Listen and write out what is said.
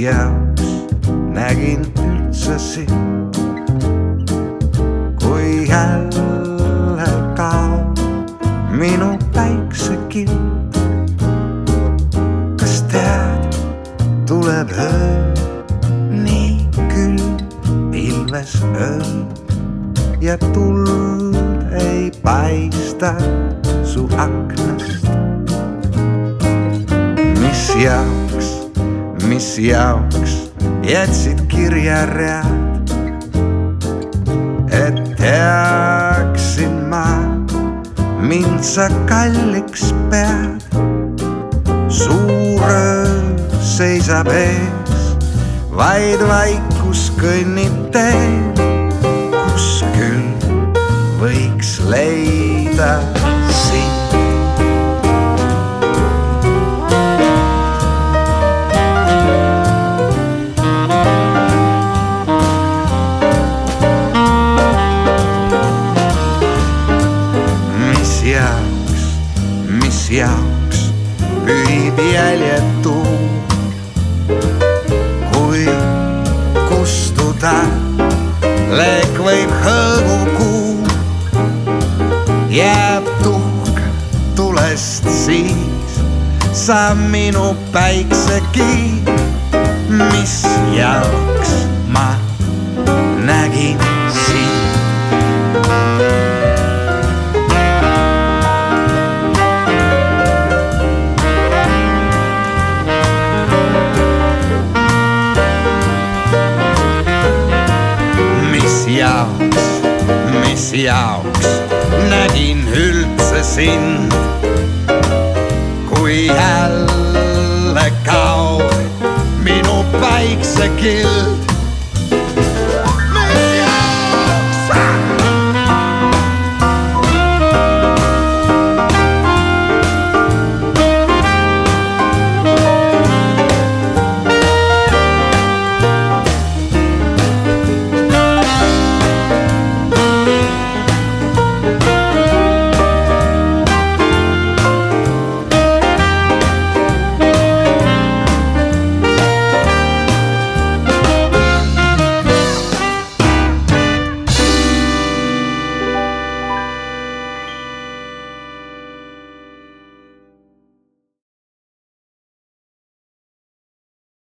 jaoks nägin üldse sind. kui jälle kaob minu päiksekild. kas tead, tuleb öö, nii külm ilves öö ja tuld ei paista su aknast. mis jaoks? Mis jaoks jätsid kirjaread, et teaksin ma, mind sa kalliks pead. suur öö seisab ees, vaid vaikus kõnnib teel kus küll võiks leida mis jaoks pühib jäljetu, kui kustuda leek võib hõõgukuu, jääb tuhk tulest siis, sa minu päiksekiir, mis jaoks ma mis jaoks nägin üldse sind, kui jälle kaob minu päiksekild